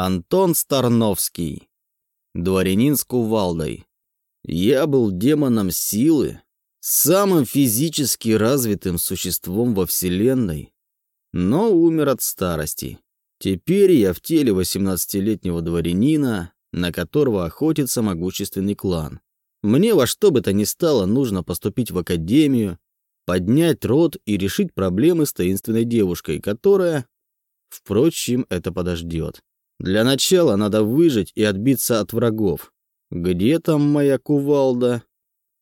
Антон Старновский. Дворянин с кувалдой. Я был демоном силы, самым физически развитым существом во Вселенной, но умер от старости. Теперь я в теле 18-летнего дворянина, на которого охотится могущественный клан. Мне во что бы то ни стало нужно поступить в академию, поднять род и решить проблемы с таинственной девушкой, которая... Впрочем, это подождет. Для начала надо выжить и отбиться от врагов. Где там моя кувалда?